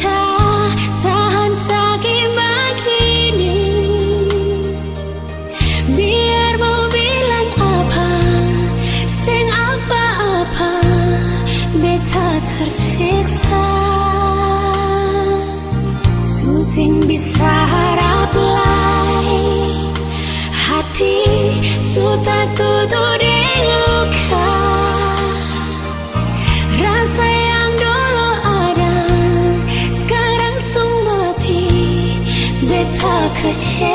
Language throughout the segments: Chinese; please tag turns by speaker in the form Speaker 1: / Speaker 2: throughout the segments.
Speaker 1: 他在 the chance.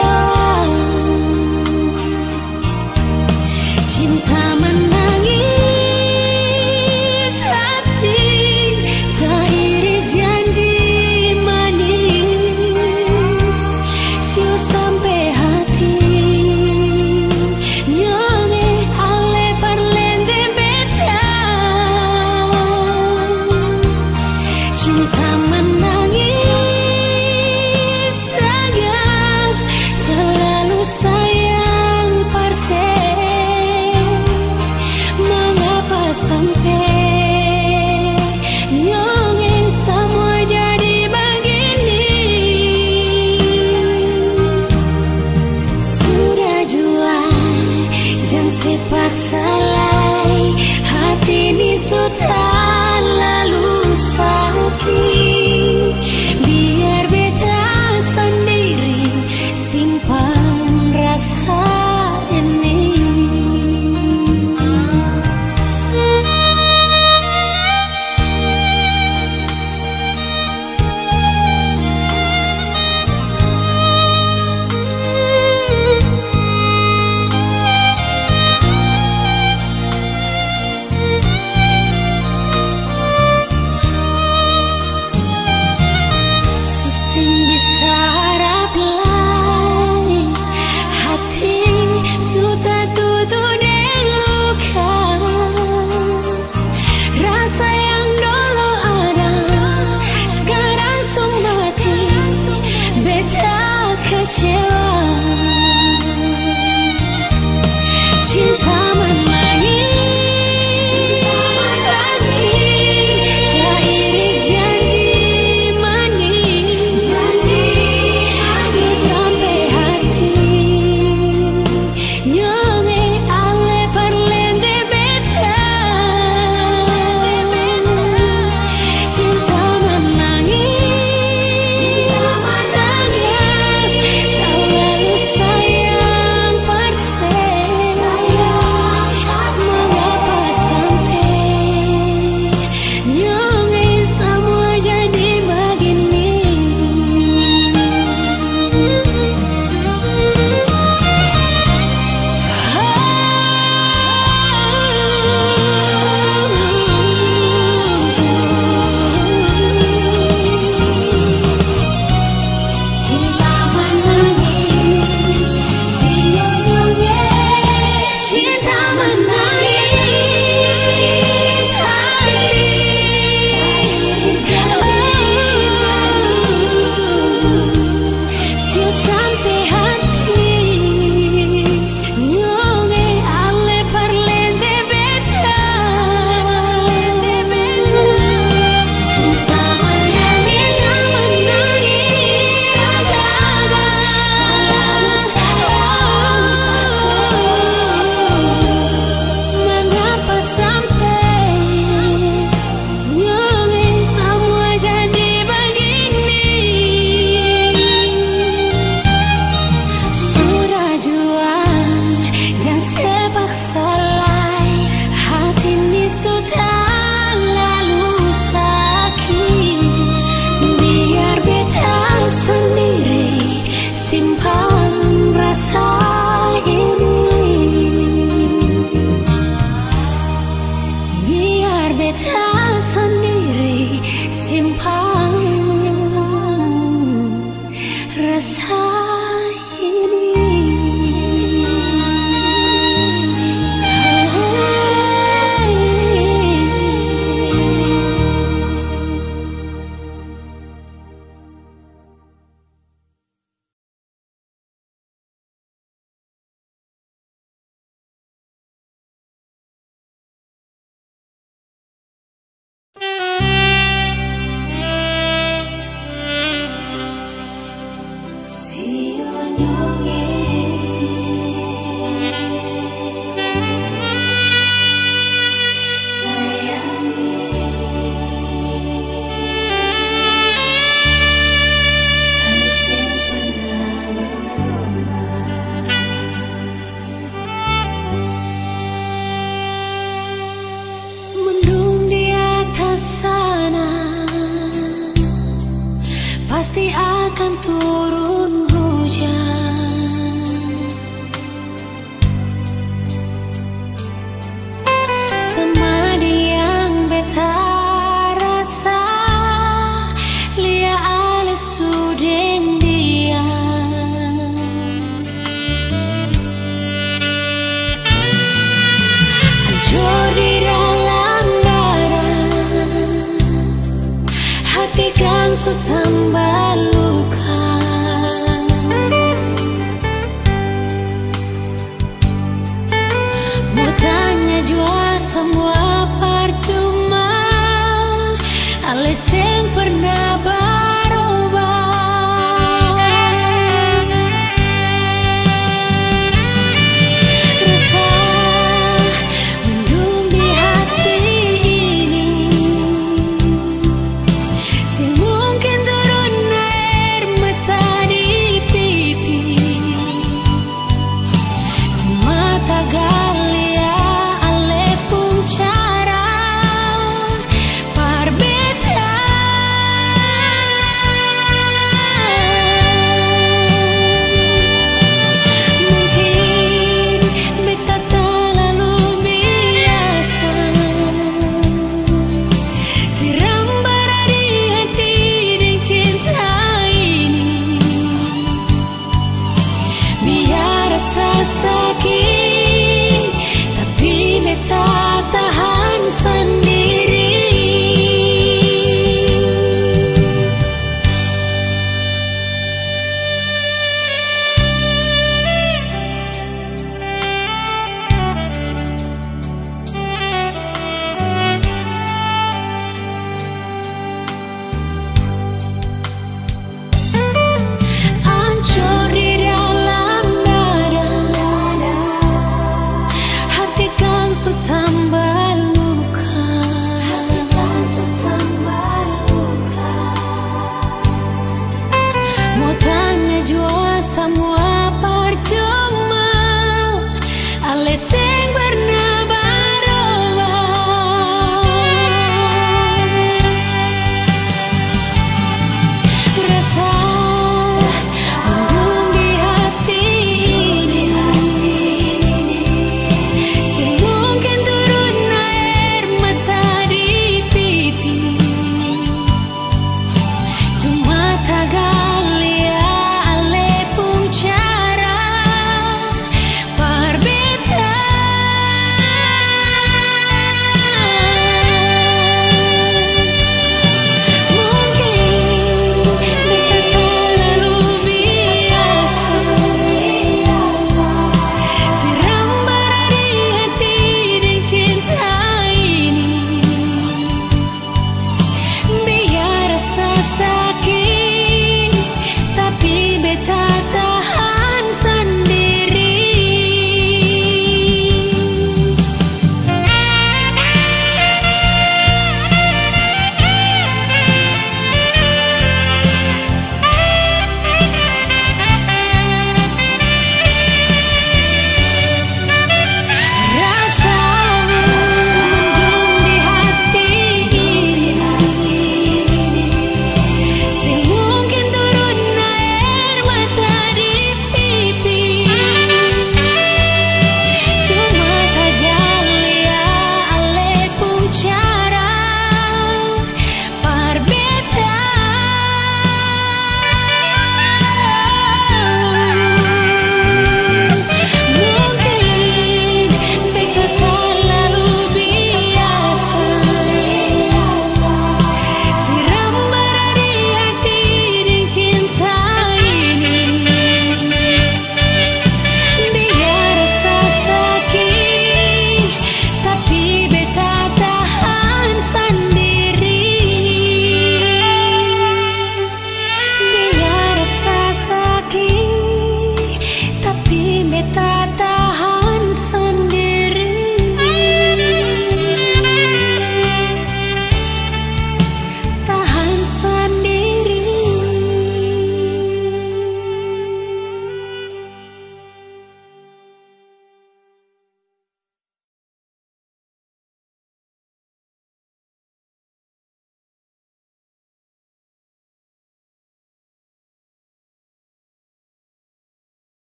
Speaker 1: The. aku